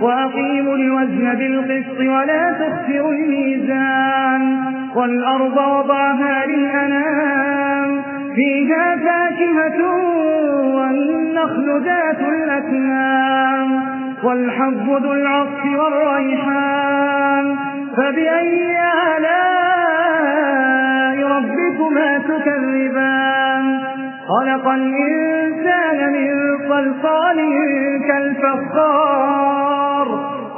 وأقيموا الوزن بالقسط ولا تخسروا الميزان والأرض وضعها للأنام فيها فاكهة والنخل ذات الأكمام والحب ذو العصف والريحان فبأي آلاء ربكما تكذبان؟ خلق الإنسان من صلصال كالفخار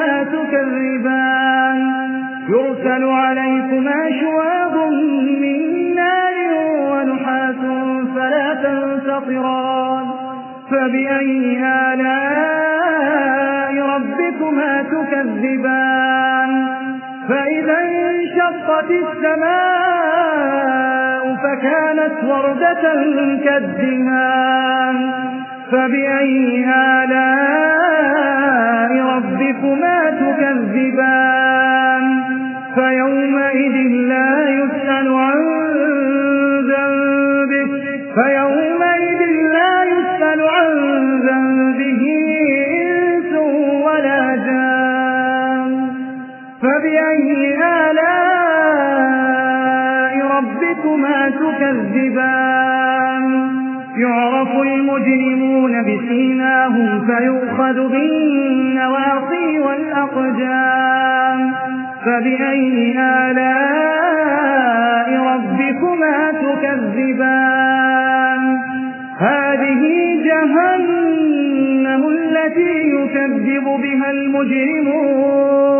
ربكما تكذبان. يرسل عليكما شواب من نار ونحاس فلا تنتصران فبأي آلاء ربكما تكذبان؟ فإذا انشقت السماء فكانت وردة كالدهان. فبأي آلاء فبأي آلاء ربكما تكذبان؟ يعرف المجرمون بسيناهم فيؤخذ بالنواصي والأقدام فبأي آلاء ربكما تكذبان؟ هذه جهنم التي يكذب بها المجرمون.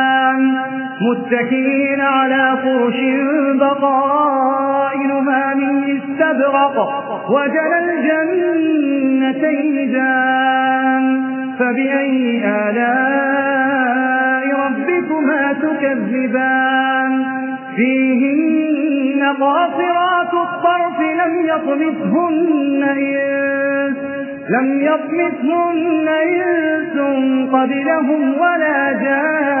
متكئين على فرش بطائنها من استبرق وجل الجنتين دان فبأي آلاء ربكما تكذبان؟ فيهن قاصرات الطرف لم يطمثهن إنس لم يطمثهن إنس قبلهم ولا جان.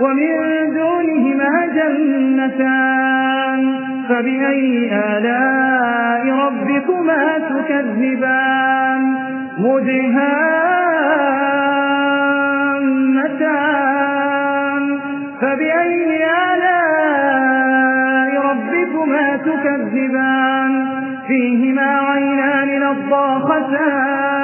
ومن دونهما جنتان فبأي آلاء ربكما تكذبان؟ مدهامتان فبأي آلاء ربكما تكذبان؟ فيهما عينان نضاختان.